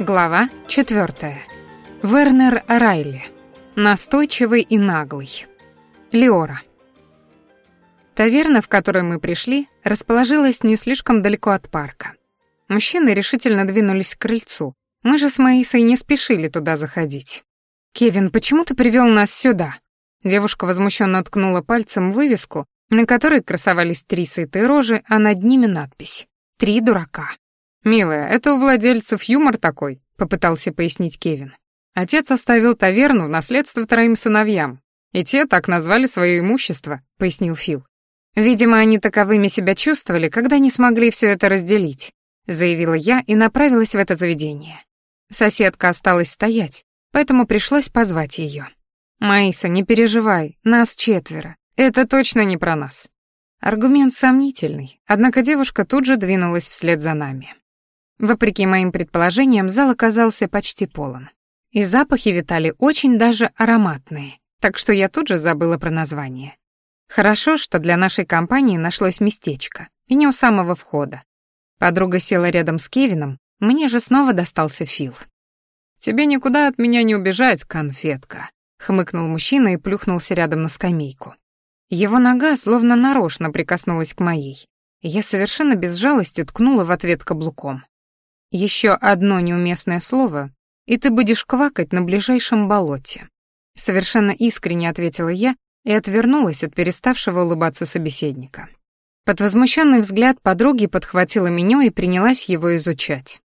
Глава 4. Вернер Райли. Настойчивый и наглый. Леора. Таверна, в которую мы пришли, расположилась не слишком далеко от парка. Мужчины решительно двинулись к крыльцу. Мы же с Маисой не спешили туда заходить. «Кевин, почему ты привел нас сюда?» Девушка возмущенно ткнула пальцем вывеску, на которой красовались три сытые рожи, а над ними надпись «Три дурака». «Милая, это у владельцев юмор такой», — попытался пояснить Кевин. Отец оставил таверну в наследство троим сыновьям, и те так назвали свое имущество, пояснил Фил. Видимо, они таковыми себя чувствовали, когда не смогли все это разделить, заявила я и направилась в это заведение. Соседка осталась стоять, поэтому пришлось позвать ее. Маиса, не переживай, нас четверо. Это точно не про нас. Аргумент сомнительный, однако девушка тут же двинулась вслед за нами. Вопреки моим предположениям, зал оказался почти полон. И запахи витали очень даже ароматные, так что я тут же забыла про название. Хорошо, что для нашей компании нашлось местечко, и не у самого входа. Подруга села рядом с Кевином, мне же снова достался Фил. «Тебе никуда от меня не убежать, конфетка», — хмыкнул мужчина и плюхнулся рядом на скамейку. Его нога словно нарочно прикоснулась к моей, я совершенно без жалости ткнула в ответ каблуком. Еще одно неуместное слово, и ты будешь квакать на ближайшем болоте. Совершенно искренне ответила я и отвернулась от переставшего улыбаться собеседника. Под возмущенный взгляд подруги подхватила меню и принялась его изучать.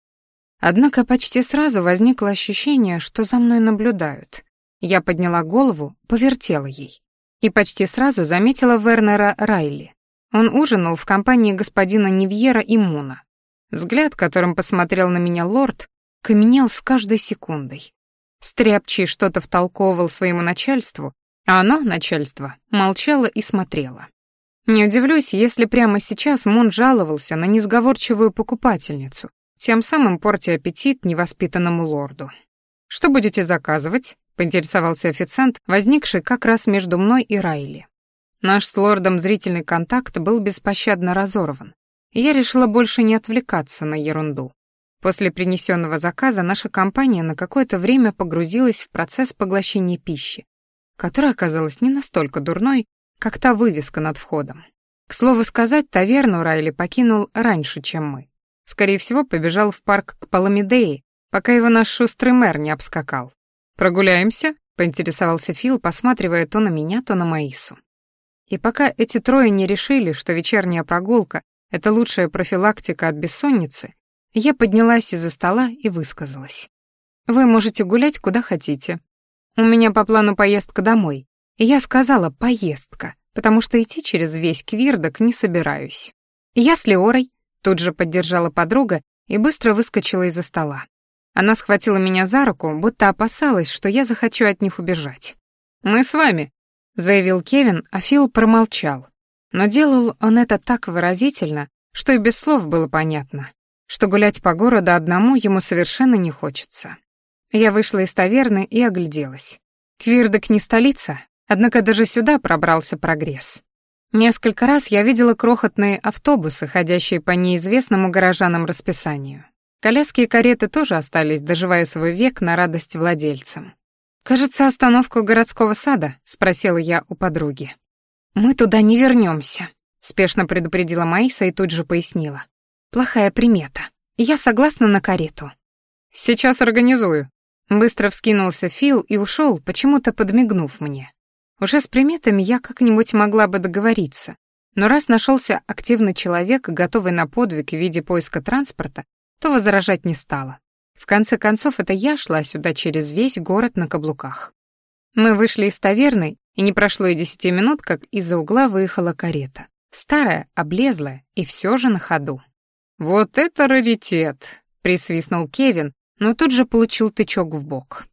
Однако почти сразу возникло ощущение, что за мной наблюдают. Я подняла голову, повертела ей. И почти сразу заметила Вернера Райли. Он ужинал в компании господина Нивьера и Муна. Взгляд, которым посмотрел на меня лорд, каменел с каждой секундой. Стряпчий что-то втолковывал своему начальству, а оно, начальство, молчало и смотрело. Не удивлюсь, если прямо сейчас Мун жаловался на несговорчивую покупательницу, тем самым портя аппетит невоспитанному лорду. «Что будете заказывать?» — поинтересовался официант, возникший как раз между мной и Райли. Наш с лордом зрительный контакт был беспощадно разорван я решила больше не отвлекаться на ерунду. После принесенного заказа наша компания на какое-то время погрузилась в процесс поглощения пищи, которая оказалась не настолько дурной, как та вывеска над входом. К слову сказать, таверну Райли покинул раньше, чем мы. Скорее всего, побежал в парк к Паламидее, пока его наш шустрый мэр не обскакал. «Прогуляемся?» — поинтересовался Фил, посматривая то на меня, то на Маису. И пока эти трое не решили, что вечерняя прогулка это лучшая профилактика от бессонницы, я поднялась из-за стола и высказалась. Вы можете гулять куда хотите. У меня по плану поездка домой. И я сказала «поездка», потому что идти через весь Квирдок не собираюсь. Я с Леорой, тут же поддержала подруга и быстро выскочила из-за стола. Она схватила меня за руку, будто опасалась, что я захочу от них убежать. «Мы с вами», — заявил Кевин, а Фил промолчал, но делал он это так выразительно, что и без слов было понятно, что гулять по городу одному ему совершенно не хочется. Я вышла из таверны и огляделась. Квирдок не столица, однако даже сюда пробрался прогресс. Несколько раз я видела крохотные автобусы, ходящие по неизвестному горожанам расписанию. Коляски и кареты тоже остались, доживая свой век на радость владельцам. «Кажется, остановка у городского сада?» — спросила я у подруги. «Мы туда не вернемся», — спешно предупредила Маиса и тут же пояснила. «Плохая примета. Я согласна на карету». «Сейчас организую». Быстро вскинулся Фил и ушел, почему-то подмигнув мне. Уже с приметами я как-нибудь могла бы договориться, но раз нашелся активный человек, готовый на подвиг в виде поиска транспорта, то возражать не стала. В конце концов, это я шла сюда через весь город на каблуках. Мы вышли из таверны и не прошло и десяти минут, как из-за угла выехала карета. Старая, облезлая и все же на ходу. «Вот это раритет!» — присвистнул Кевин, но тут же получил тычок в бок.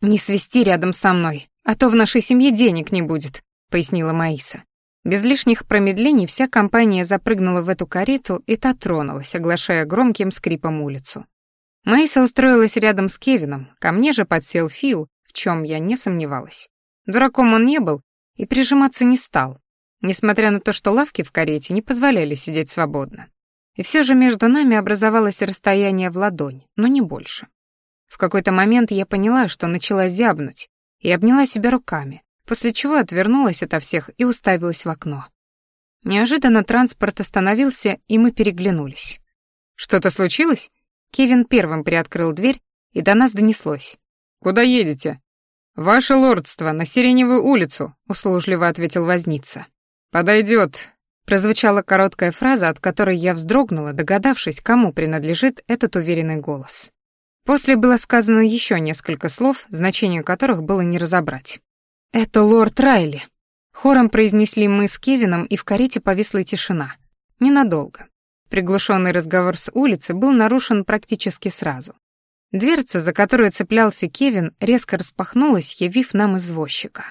«Не свисти рядом со мной, а то в нашей семье денег не будет», — пояснила Маиса. Без лишних промедлений вся компания запрыгнула в эту карету, и та тронулась, оглашая громким скрипом улицу. Маиса устроилась рядом с Кевином, ко мне же подсел Фил, чем я не сомневалась. Дураком он не был и прижиматься не стал, несмотря на то, что лавки в карете не позволяли сидеть свободно. И все же между нами образовалось расстояние в ладонь, но не больше. В какой-то момент я поняла, что начала зябнуть, и обняла себя руками, после чего отвернулась ото всех и уставилась в окно. Неожиданно транспорт остановился, и мы переглянулись. «Что-то случилось?» Кевин первым приоткрыл дверь, и до нас донеслось. «Куда едете?» «Ваше лордство, на Сиреневую улицу», — услужливо ответил возница. «Подойдет», — прозвучала короткая фраза, от которой я вздрогнула, догадавшись, кому принадлежит этот уверенный голос. После было сказано еще несколько слов, значение которых было не разобрать. «Это лорд Райли», — хором произнесли мы с Кевином, и в карете повисла тишина. Ненадолго. Приглушенный разговор с улицы был нарушен практически сразу. Дверца, за которую цеплялся Кевин, резко распахнулась, явив нам извозчика.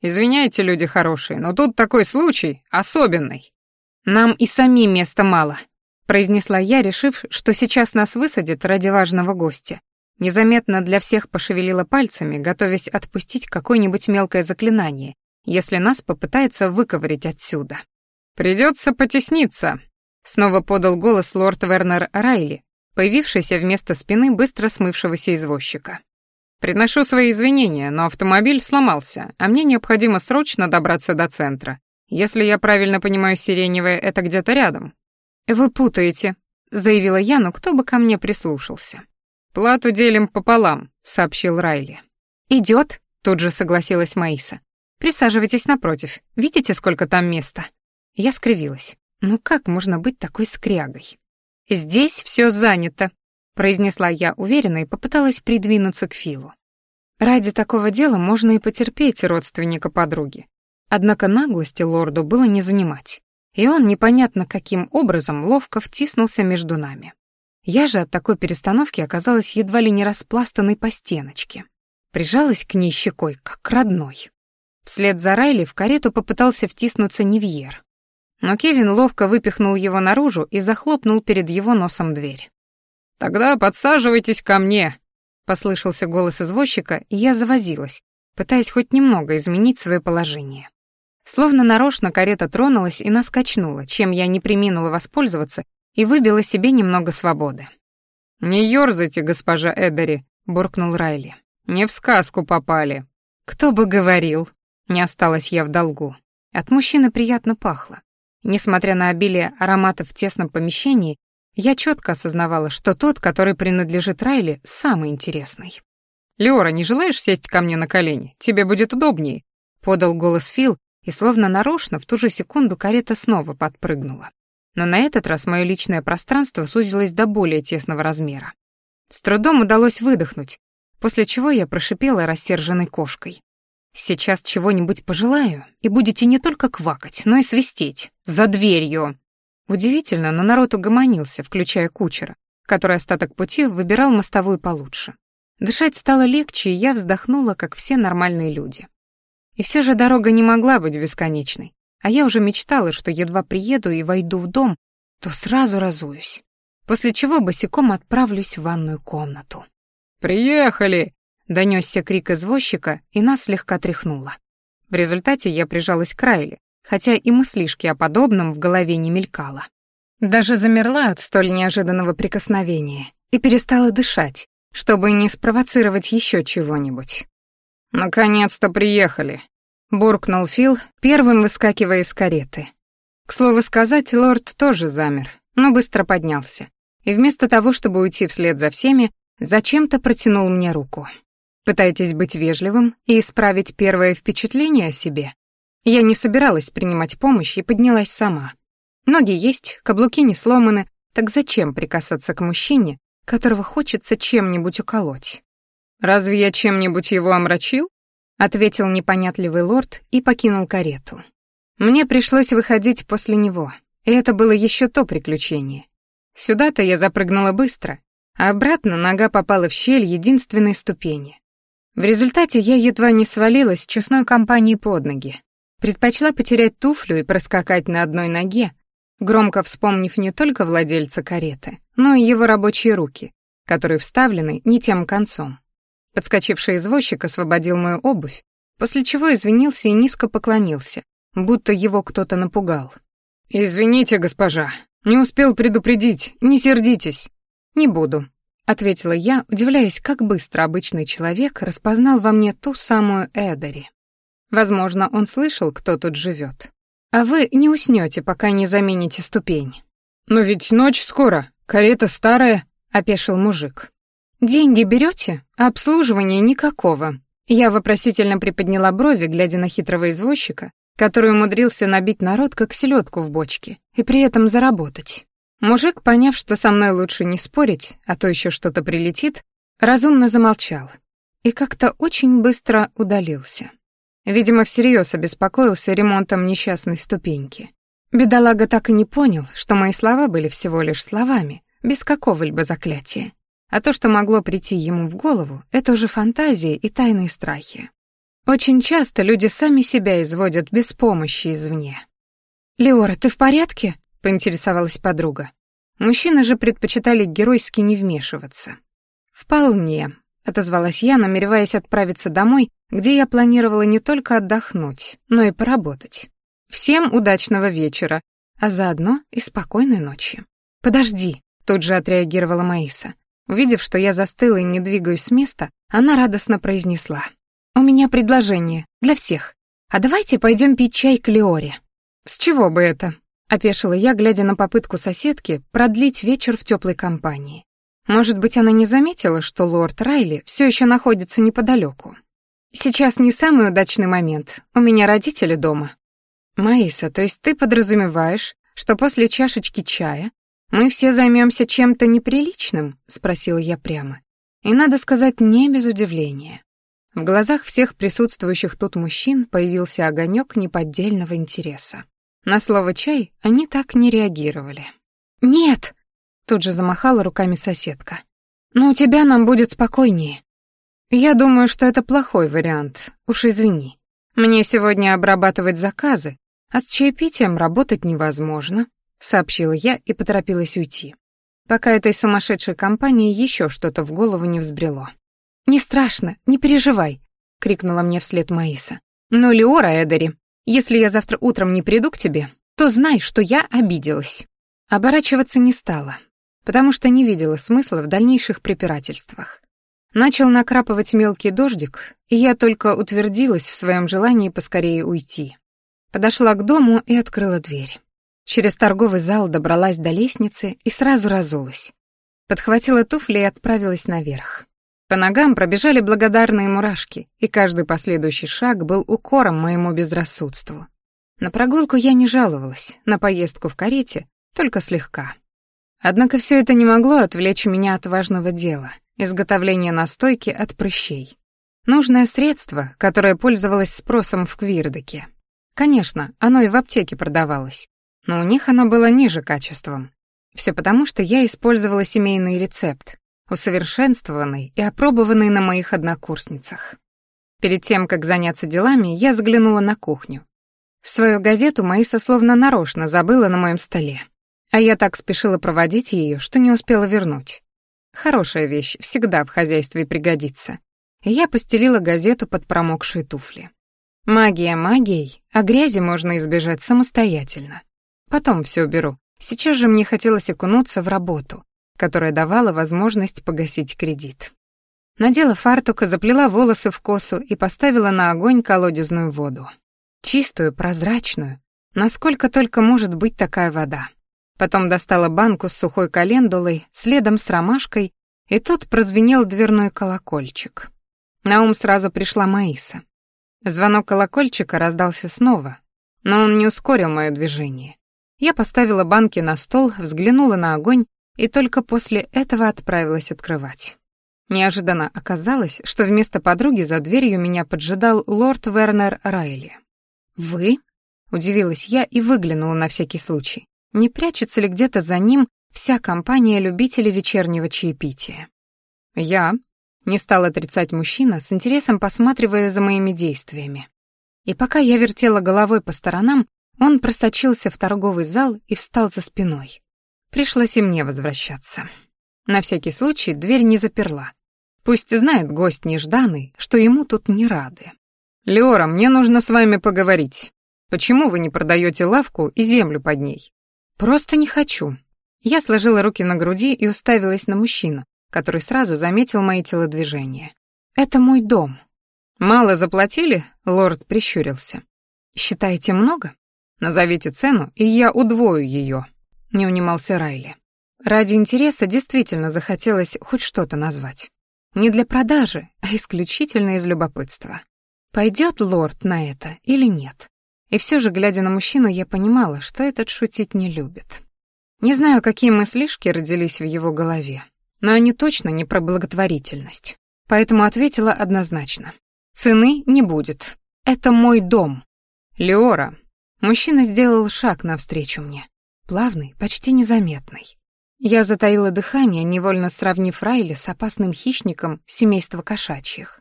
«Извиняйте, люди хорошие, но тут такой случай особенный. Нам и самим места мало», — произнесла я, решив, что сейчас нас высадят ради важного гостя. Незаметно для всех пошевелила пальцами, готовясь отпустить какое-нибудь мелкое заклинание, если нас попытается выковырять отсюда. «Придется потесниться», — снова подал голос лорд Вернер Райли, появившийся вместо спины быстро смывшегося извозчика. «Приношу свои извинения, но автомобиль сломался, а мне необходимо срочно добраться до центра. Если я правильно понимаю, сиреневое — это где-то рядом». «Вы путаете», — заявила я, но кто бы ко мне прислушался. «Плату делим пополам», — сообщил Райли. «Идёт», — тут же согласилась Маиса. «Присаживайтесь напротив. Видите, сколько там места?» Я скривилась. «Ну как можно быть такой скрягой?» «Здесь все занято», — произнесла я уверенно и попыталась придвинуться к Филу. Ради такого дела можно и потерпеть родственника подруги. Однако наглости лорду было не занимать, и он непонятно каким образом ловко втиснулся между нами. Я же от такой перестановки оказалась едва ли не распластанной по стеночке. Прижалась к ней щекой, как к родной. Вслед за Райли в карету попытался втиснуться Невьер. Но Кевин ловко выпихнул его наружу и захлопнул перед его носом дверь. «Тогда подсаживайтесь ко мне», — послышался голос извозчика, и я завозилась, пытаясь хоть немного изменить свое положение. Словно нарочно карета тронулась и нас качнула, чем я не приминула воспользоваться и выбила себе немного свободы. «Не ёрзайте, госпожа Эдери», — буркнул Райли. «Не в сказку попали». «Кто бы говорил», — не осталась я в долгу. От мужчины приятно пахло. Несмотря на обилие ароматов в тесном помещении, я четко осознавала, что тот, который принадлежит Райли, самый интересный. «Леора, не желаешь сесть ко мне на колени? Тебе будет удобнее», — подал голос Фил, и словно нарочно в ту же секунду карета снова подпрыгнула. Но на этот раз мое личное пространство сузилось до более тесного размера. С трудом удалось выдохнуть, после чего я прошипела рассерженной кошкой. Сейчас чего-нибудь пожелаю, и будете не только квакать, но и свистеть. За дверью!» Удивительно, но народ угомонился, включая кучера, который остаток пути выбирал мостовую получше. Дышать стало легче, и я вздохнула, как все нормальные люди. И все же дорога не могла быть бесконечной, а я уже мечтала, что едва приеду и войду в дом, то сразу разуюсь, после чего босиком отправлюсь в ванную комнату. «Приехали!» Донесся крик извозчика, и нас слегка тряхнуло. В результате я прижалась к Райле, хотя и мыслишки о подобном в голове не мелькало. Даже замерла от столь неожиданного прикосновения и перестала дышать, чтобы не спровоцировать еще чего-нибудь. «Наконец-то приехали», — буркнул Фил, первым выскакивая из кареты. К слову сказать, лорд тоже замер, но быстро поднялся. И вместо того, чтобы уйти вслед за всеми, зачем-то протянул мне руку. Пытаетесь быть вежливым и исправить первое впечатление о себе? Я не собиралась принимать помощь и поднялась сама. Ноги есть, каблуки не сломаны, так зачем прикасаться к мужчине, которого хочется чем-нибудь уколоть? «Разве я чем-нибудь его омрачил?» — ответил непонятливый лорд и покинул карету. Мне пришлось выходить после него, и это было еще то приключение. Сюда-то я запрыгнула быстро, а обратно нога попала в щель единственной ступени. В результате я едва не свалилась честной компании под ноги. Предпочла потерять туфлю и проскакать на одной ноге, громко вспомнив не только владельца кареты, но и его рабочие руки, которые вставлены не тем концом. Подскочивший извозчик освободил мою обувь, после чего извинился и низко поклонился, будто его кто-то напугал. «Извините, госпожа, не успел предупредить, не сердитесь». «Не буду», ответила я, удивляясь, как быстро обычный человек распознал во мне ту самую Эдери. Возможно, он слышал, кто тут живет. А вы не уснете, пока не замените ступень. Но ведь ночь скоро, карета старая, опешил мужик. Деньги берете, а обслуживания никакого. Я вопросительно приподняла брови, глядя на хитрого извозчика, который умудрился набить народ как селедку в бочке и при этом заработать. Мужик, поняв, что со мной лучше не спорить, а то еще что-то прилетит, разумно замолчал и как-то очень быстро удалился. Видимо, всерьез обеспокоился ремонтом несчастной ступеньки. Бедолага так и не понял, что мои слова были всего лишь словами, без какого-либо заклятия. А то, что могло прийти ему в голову, это уже фантазии и тайные страхи. Очень часто люди сами себя изводят без помощи извне. «Леора, ты в порядке?» — поинтересовалась подруга. Мужчины же предпочитали геройски не вмешиваться. «Вполне», — отозвалась я, намереваясь отправиться домой, где я планировала не только отдохнуть, но и поработать. Всем удачного вечера, а заодно и спокойной ночи. «Подожди», — тут же отреагировала Маиса. Увидев, что я застыла и не двигаюсь с места, она радостно произнесла. «У меня предложение. Для всех. А давайте пойдем пить чай к Леоре». «С чего бы это?» — опешила я, глядя на попытку соседки продлить вечер в теплой компании. Может быть, она не заметила, что лорд Райли все еще находится неподалеку. «Сейчас не самый удачный момент. У меня родители дома». «Маиса, то есть ты подразумеваешь, что после чашечки чая мы все займемся чем-то неприличным?» — спросила я прямо. И, надо сказать, не без удивления. В глазах всех присутствующих тут мужчин появился огонек неподдельного интереса. На слово «чай» они так не реагировали. «Нет!» — тут же замахала руками соседка. «Но у тебя нам будет спокойнее». «Я думаю, что это плохой вариант. Уж извини. Мне сегодня обрабатывать заказы, а с чаепитием работать невозможно», — сообщила я и поторопилась уйти. Пока этой сумасшедшей компании еще что-то в голову не взбрело. «Не страшно, не переживай», — крикнула мне вслед Маиса. «Но, Леора Эдери, если я завтра утром не приду к тебе, то знай, что я обиделась». Оборачиваться не стала, потому что не видела смысла в дальнейших препирательствах. Начал накрапывать мелкий дождик, и я только утвердилась в своем желании поскорее уйти. Подошла к дому и открыла дверь. Через торговый зал добралась до лестницы и сразу разулась. Подхватила туфли и отправилась наверх. По ногам пробежали благодарные мурашки, и каждый последующий шаг был укором моему безрассудству. На прогулку я не жаловалась, на поездку в карете только слегка. Однако все это не могло отвлечь меня от важного дела — изготовления настойки от прыщей. Нужное средство, которое пользовалось спросом в Квирдеке. Конечно, оно и в аптеке продавалось, но у них оно было ниже качеством. Все потому, что я использовала семейный рецепт, усовершенствованный и опробованный на моих однокурсницах. Перед тем, как заняться делами, я заглянула на кухню. Свою газету Маиса словно нарочно забыла на моем столе, а я так спешила проводить ее, что не успела вернуть. Хорошая вещь, всегда в хозяйстве пригодится. Я постелила газету под промокшие туфли. Магия магией, а грязи можно избежать самостоятельно. Потом все уберу. Сейчас же мне хотелось окунуться в работу, которая давала возможность погасить кредит. Надела фартук, заплела волосы в косу и поставила на огонь колодезную воду. Чистую, прозрачную, насколько только может быть такая вода. Потом достала банку с сухой календулой, следом с ромашкой, и тут прозвенел дверной колокольчик. На ум сразу пришла Маиса. Звонок колокольчика раздался снова, но он не ускорил мое движение. Я поставила банки на стол, взглянула на огонь и только после этого отправилась открывать. Неожиданно оказалось, что вместо подруги за дверью меня поджидал лорд Вернер Райли. «Вы?» — удивилась я и выглянула на всякий случай. Не прячется ли где-то за ним вся компания любителей вечернего чаепития? «Я?» — не стал отрицать мужчина, с интересом посматривая за моими действиями. И пока я вертела головой по сторонам, он просочился в торговый зал и встал за спиной. Пришлось и мне возвращаться. На всякий случай дверь не заперла. Пусть знает гость нежданный, что ему тут не рады. «Леора, мне нужно с вами поговорить. Почему вы не продаете лавку и землю под ней?» «Просто не хочу». Я сложила руки на груди и уставилась на мужчину, который сразу заметил мои телодвижения. «Это мой дом». «Мало заплатили?» — лорд прищурился. «Считаете много? Назовите цену, и я удвою ее», — не унимался Райли. Ради интереса действительно захотелось хоть что-то назвать. Не для продажи, а исключительно из любопытства. Пойдет лорд на это или нет? И все же, глядя на мужчину, я понимала, что этот шутить не любит. Не знаю, какие мыслишки родились в его голове, но они точно не про благотворительность. Поэтому ответила однозначно. Цены не будет. Это мой дом. Леора. Мужчина сделал шаг навстречу мне. Плавный, почти незаметный. Я затаила дыхание, невольно сравнив Райли с опасным хищником семейства кошачьих.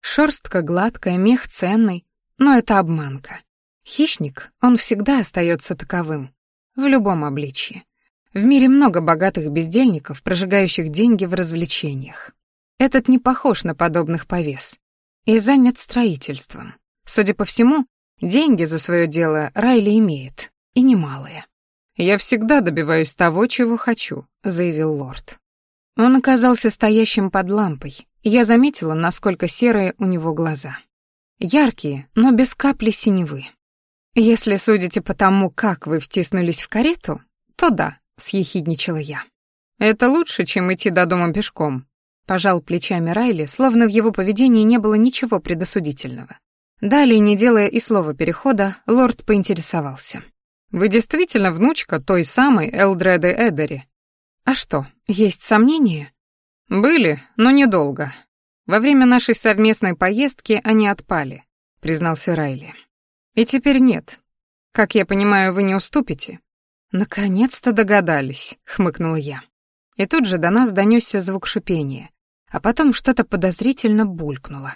Шерстка гладкая, мех ценный, но это обманка. Хищник, он всегда остается таковым, в любом обличье. В мире много богатых бездельников, прожигающих деньги в развлечениях. Этот не похож на подобных повес и занят строительством. Судя по всему, деньги за свое дело Райли имеет, и немалые. «Я всегда добиваюсь того, чего хочу», — заявил лорд. Он оказался стоящим под лампой, и я заметила, насколько серые у него глаза. Яркие, но без капли синевы. «Если судите по тому, как вы втиснулись в карету, то да», — съехидничала я. «Это лучше, чем идти до дома пешком», — пожал плечами Райли, словно в его поведении не было ничего предосудительного. Далее, не делая и слова перехода, лорд поинтересовался. «Вы действительно внучка той самой Элдреды Эдери?» «А что, есть сомнения?» «Были, но недолго. Во время нашей совместной поездки они отпали», — признался Райли. «И теперь нет. Как я понимаю, вы не уступите?» «Наконец-то догадались», — хмыкнула я. И тут же до нас донесся звук шипения, а потом что-то подозрительно булькнуло.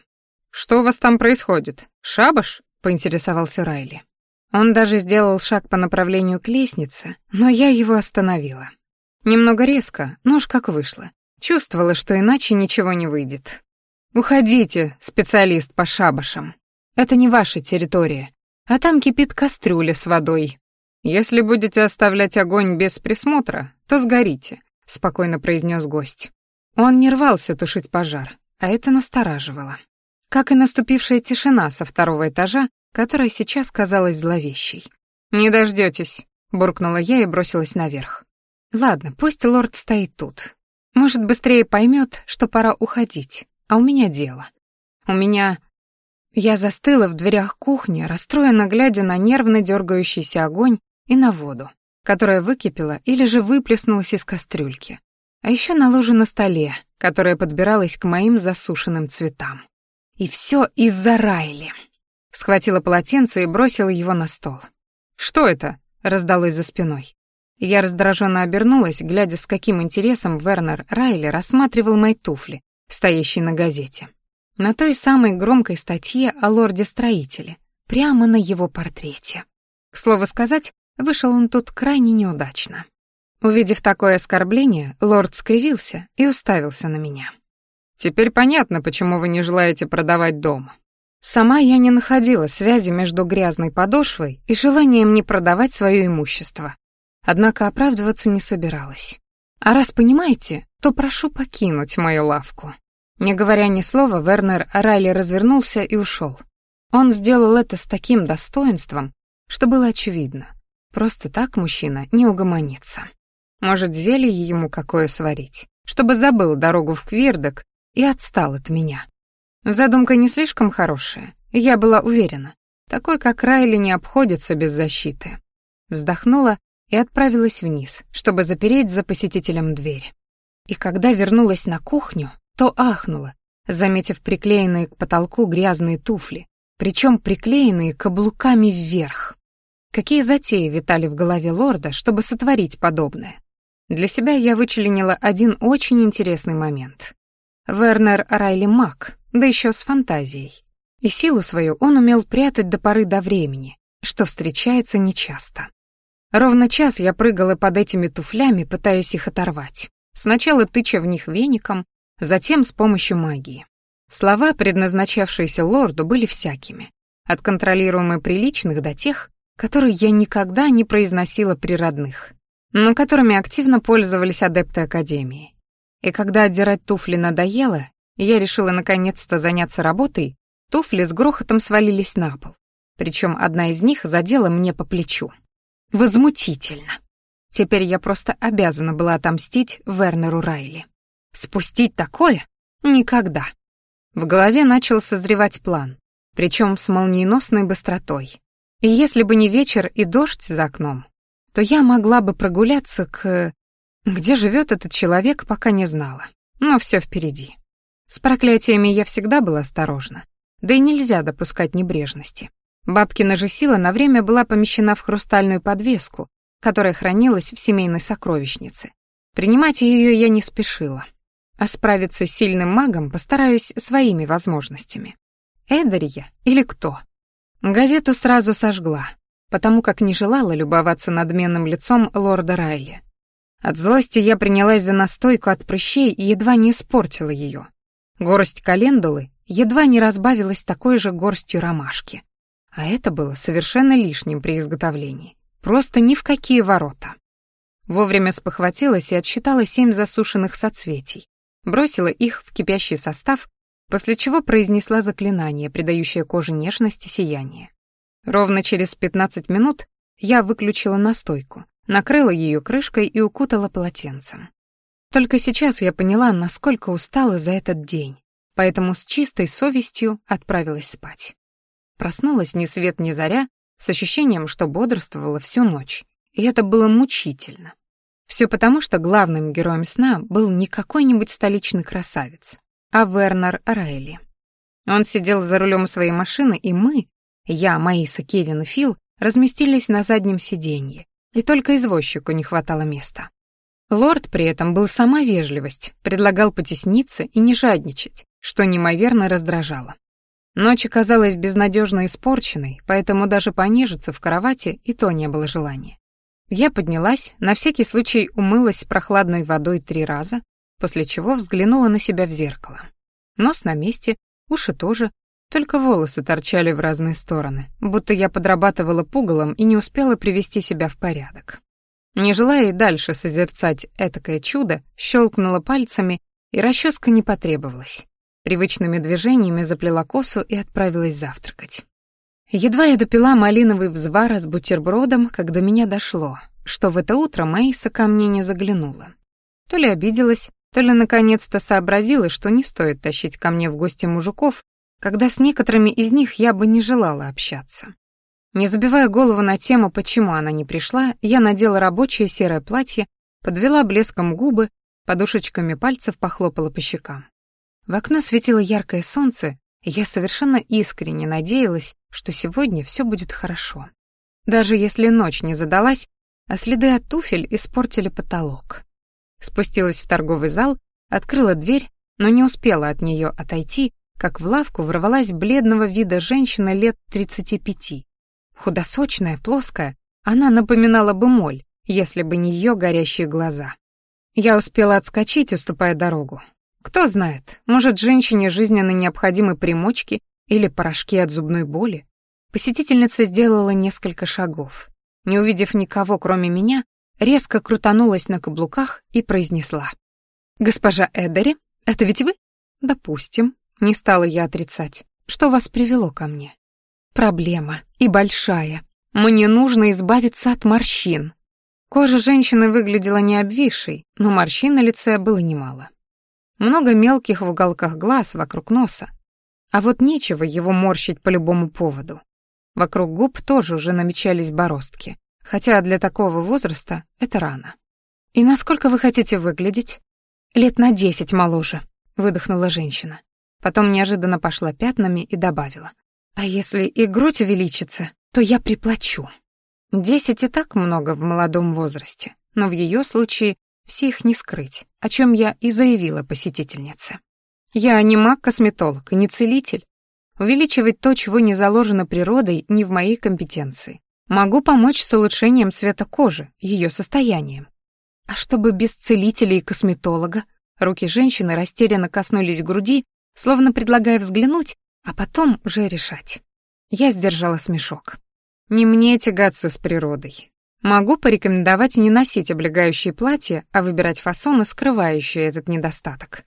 «Что у вас там происходит? Шабаш?» — поинтересовался Райли. Он даже сделал шаг по направлению к лестнице, но я его остановила. Немного резко, но уж как вышло. Чувствовала, что иначе ничего не выйдет. «Уходите, специалист по шабашам. Это не ваша территория, а там кипит кастрюля с водой. Если будете оставлять огонь без присмотра, то сгорите», — спокойно произнес гость. Он не рвался тушить пожар, а это настораживало. Как и наступившая тишина со второго этажа, которая сейчас казалась зловещей. «Не дождётесь», — буркнула я и бросилась наверх. «Ладно, пусть лорд стоит тут. Может, быстрее поймёт, что пора уходить, а у меня дело. У меня...» Я застыла в дверях кухни, расстроенно глядя на нервно дергающийся огонь и на воду, которая выкипела или же выплеснулась из кастрюльки. А ещё на луже на столе, которая подбиралась к моим засушенным цветам. И всё из-за Райли. Схватила полотенце и бросила его на стол. «Что это?» — раздалось за спиной. Я раздраженно обернулась, глядя, с каким интересом Вернер Райли рассматривал мои туфли, стоящие на газете. На той самой громкой статье о лорде-строителе, прямо на его портрете. К слову сказать, вышел он тут крайне неудачно. Увидев такое оскорбление, лорд скривился и уставился на меня. «Теперь понятно, почему вы не желаете продавать дом. Сама я не находила связи между грязной подошвой и желанием не продавать свое имущество. Однако оправдываться не собиралась. А раз понимаете, то прошу покинуть мою лавку. Не говоря ни слова, Вернер Райли развернулся и ушел. Он сделал это с таким достоинством, что было очевидно. Просто так мужчина не угомонится. Может, зелье ему какое сварить, чтобы забыл дорогу в Квирдок и отстал от меня. Задумка не слишком хорошая, я была уверена. Такой, как Райли, не обходится без защиты. Вздохнула и отправилась вниз, чтобы запереть за посетителем дверь. И когда вернулась на кухню, то ахнула, заметив приклеенные к потолку грязные туфли, причем приклеенные каблуками вверх. Какие затеи витали в голове лорда, чтобы сотворить подобное? Для себя я вычленила один очень интересный момент. Вернер Райли маг, да еще с фантазией. И силу свою он умел прятать до поры до времени, что встречается нечасто. Ровно час я прыгала под этими туфлями, пытаясь их оторвать. Сначала тыча в них веником, затем с помощью магии. Слова, предназначавшиеся лорду, были всякими. От контролируемой приличных до тех, которые я никогда не произносила при родных, но которыми активно пользовались адепты Академии. И когда отдирать туфли надоело, я решила наконец-то заняться работой, туфли с грохотом свалились на пол. Причем одна из них задела мне по плечу. Возмутительно. Теперь я просто обязана была отомстить Вернеру Райли. Спустить такое? Никогда. В голове начал созревать план, причем с молниеносной быстротой. И если бы не вечер и дождь за окном, то я могла бы прогуляться к... Где живет этот человек, пока не знала. Но все впереди. С проклятиями я всегда была осторожна. Да и нельзя допускать небрежности. Бабкина же сила на время была помещена в хрустальную подвеску, которая хранилась в семейной сокровищнице. Принимать ее я не спешила. А справиться с сильным магом постараюсь своими возможностями. Эдерия или кто? Газету сразу сожгла, потому как не желала любоваться надменным лицом лорда Райли. От злости я принялась за настойку от прыщей и едва не испортила ее. Горсть календулы едва не разбавилась такой же горстью ромашки. А это было совершенно лишним при изготовлении. Просто ни в какие ворота. Вовремя спохватилась и отсчитала семь засушенных соцветий, бросила их в кипящий состав, после чего произнесла заклинание, придающее коже нежность и сияние. Ровно через 15 минут я выключила настойку, накрыла ее крышкой и укутала полотенцем. Только сейчас я поняла, насколько устала за этот день, поэтому с чистой совестью отправилась спать. Проснулась ни свет ни заря, с ощущением, что бодрствовала всю ночь, и это было мучительно. Все потому, что главным героем сна был не какой-нибудь столичный красавец, а Вернер Райли. Он сидел за рулем своей машины, и мы, я, Маиса, Кевин и Фил, разместились на заднем сиденье, и только извозчику не хватало места. Лорд при этом был сама вежливость, предлагал потесниться и не жадничать, что неимоверно раздражало. Ночь оказалась безнадежно испорченной, поэтому даже понежиться в кровати и то не было желания. Я поднялась, на всякий случай умылась прохладной водой три раза, после чего взглянула на себя в зеркало. Нос на месте, уши тоже, только волосы торчали в разные стороны, будто я подрабатывала пугалом и не успела привести себя в порядок. Не желая и дальше созерцать этакое чудо, щелкнула пальцами, и расческа не потребовалась. Привычными движениями заплела косу и отправилась завтракать. Едва я допила малиновый взвар с бутербродом, когда меня дошло, что в это утро Мейса ко мне не заглянула. То ли обиделась, то ли наконец-то сообразила, что не стоит тащить ко мне в гости мужиков, когда с некоторыми из них я бы не желала общаться. Не забивая голову на тему, почему она не пришла, я надела рабочее серое платье, подвела блеском губы, подушечками пальцев похлопала по щекам. В окно светило яркое солнце, я совершенно искренне надеялась, что сегодня все будет хорошо. Даже если ночь не задалась, а следы от туфель испортили потолок. Спустилась в торговый зал, открыла дверь, но не успела от нее отойти, как в лавку ворвалась бледного вида женщина лет 35. Худосочная, плоская, она напоминала бы моль, если бы не ее горящие глаза. Я успела отскочить, уступая дорогу, кто знает, может, женщине жизненно необходимы примочки или порошки от зубной боли? Посетительница сделала несколько шагов. Не увидев никого, кроме меня, резко крутанулась на каблуках и произнесла. «Госпожа Эдери, это ведь вы?» «Допустим», — не стала я отрицать. «Что вас привело ко мне?» «Проблема, и большая. Мне нужно избавиться от морщин». Кожа женщины выглядела не обвисшей, но морщин на лице было немало. Много мелких в уголках глаз вокруг носа. А вот нечего его морщить по любому поводу. Вокруг губ тоже уже намечались бороздки, хотя для такого возраста это рано. «И насколько вы хотите выглядеть?» «Лет на десять моложе», — выдохнула женщина. Потом неожиданно пошла пятнами и добавила. «А если и грудь увеличится, то я приплачу». Десять и так много в молодом возрасте, но в ее случае все их не скрыть, о чем я и заявила посетительнице. Я не маг-косметолог и не целитель. Увеличивать то, чего не заложено природой, не в моей компетенции. Могу помочь с улучшением цвета кожи, ее состоянием. А чтобы без целителя и косметолога, руки женщины растерянно коснулись груди, словно предлагая взглянуть, а потом уже решать. Я сдержала смешок. Не мне тягаться с природой. Могу порекомендовать не носить облегающие платья, а выбирать фасоны, скрывающие этот недостаток.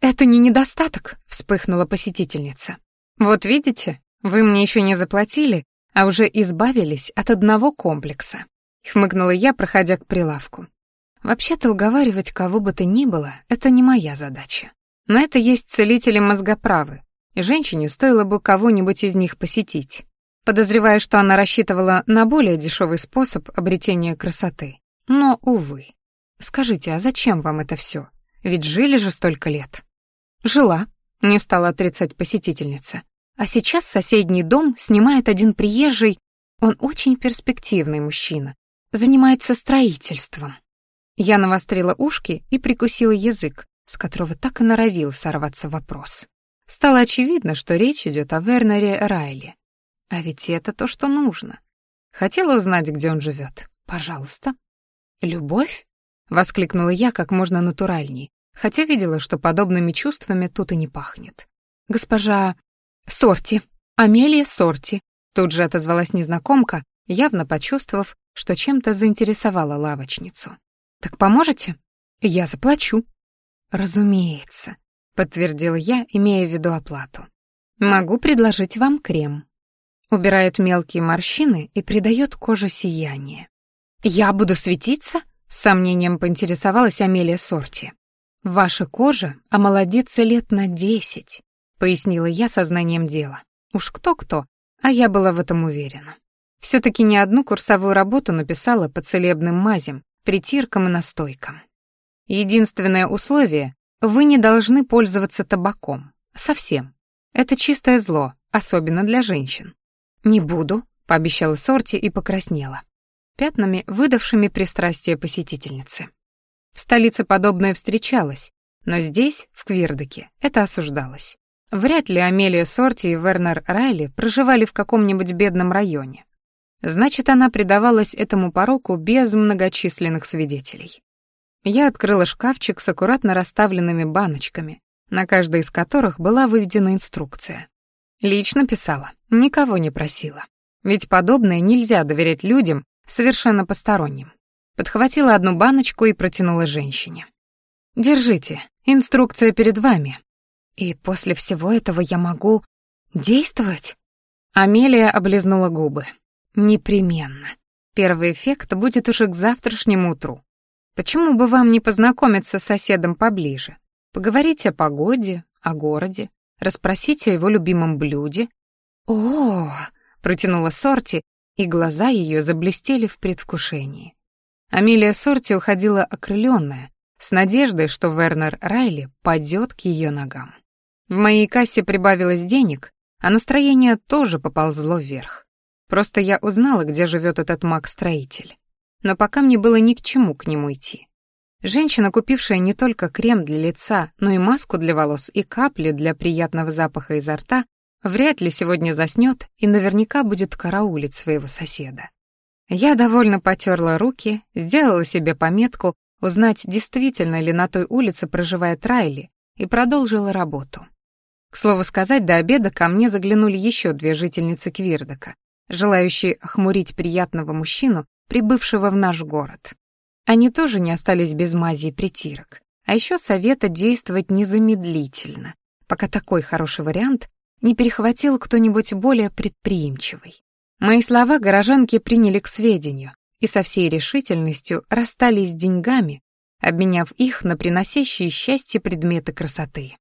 «Это не недостаток», — вспыхнула посетительница. «Вот видите, вы мне еще не заплатили, а уже избавились от одного комплекса», — хмыкнула я, проходя к прилавку. «Вообще-то уговаривать кого бы то ни было — это не моя задача. На это есть целители мозгоправы, и женщине стоило бы кого-нибудь из них посетить. Подозреваю, что она рассчитывала на более дешевый способ обретения красоты. Но, увы. Скажите, а зачем вам это все? Ведь жили же столько лет. Жила, не стала отрицать посетительница. А сейчас соседний дом снимает один приезжий, он очень перспективный мужчина, занимается строительством. Я навострила ушки и прикусила язык, с которого так и норовил сорваться вопрос. Стало очевидно, что речь идет о Вернере Райли, а ведь это то, что нужно. Хотела узнать, где он живет. Пожалуйста. Любовь? воскликнула я как можно натуральней, хотя видела, что подобными чувствами тут и не пахнет. Госпожа Сорти, Амелия Сорти, тут же отозвалась незнакомка, явно почувствовав, что чем-то заинтересовала лавочницу. Так поможете? Я заплачу. Разумеется, подтвердила я, имея в виду оплату. Могу предложить вам крем убирает мелкие морщины и придает коже сияние. «Я буду светиться?» — с сомнением поинтересовалась Амелия Сорти. «Ваша кожа омолодится лет на десять», — пояснила я сознанием дела. Уж кто-кто, а я была в этом уверена. все таки не одну курсовую работу написала по целебным мазям, притиркам и настойкам. Единственное условие — вы не должны пользоваться табаком. Совсем. Это чистое зло, особенно для женщин. «Не буду», — пообещала Сорти и покраснела, пятнами, выдавшими пристрастие посетительницы. В столице подобное встречалось, но здесь, в Квирдеке, это осуждалось. Вряд ли Амелия Сорти и Вернер Райли проживали в каком-нибудь бедном районе. Значит, она предавалась этому пороку без многочисленных свидетелей. Я открыла шкафчик с аккуратно расставленными баночками, на каждой из которых была выведена инструкция. Лично писала, никого не просила. Ведь подобное нельзя доверять людям, совершенно посторонним. Подхватила одну баночку и протянула женщине. «Держите, инструкция перед вами. И после всего этого я могу действовать?» Амелия облизнула губы. «Непременно. Первый эффект будет уже к завтрашнему утру. Почему бы вам не познакомиться с соседом поближе? Поговорить о погоде, о городе, расспросить о его любимом блюде. О, протянула Сорти, и глаза ее заблестели в предвкушении. Амелия Сорти уходила окрыленная, с надеждой, что Вернер Райли падет к ее ногам. В моей кассе прибавилось денег, а настроение тоже поползло вверх. Просто я узнала, где живет этот маг-строитель. Но пока мне было ни к чему к нему идти. Женщина, купившая не только крем для лица, но и маску для волос и капли для приятного запаха изо рта, вряд ли сегодня заснёт и наверняка будет караулить своего соседа. Я довольно потерла руки, сделала себе пометку узнать, действительно ли на той улице проживает Райли, и продолжила работу. К слову сказать, до обеда ко мне заглянули еще две жительницы Квирдока, желающие охмурить приятного мужчину, прибывшего в наш город. Они тоже не остались без мази и притирок. А еще совета действовать незамедлительно, пока такой хороший вариант не перехватил кто-нибудь более предприимчивый. Мои слова горожанки приняли к сведению и со всей решительностью расстались с деньгами, обменяв их на приносящие счастье предметы красоты.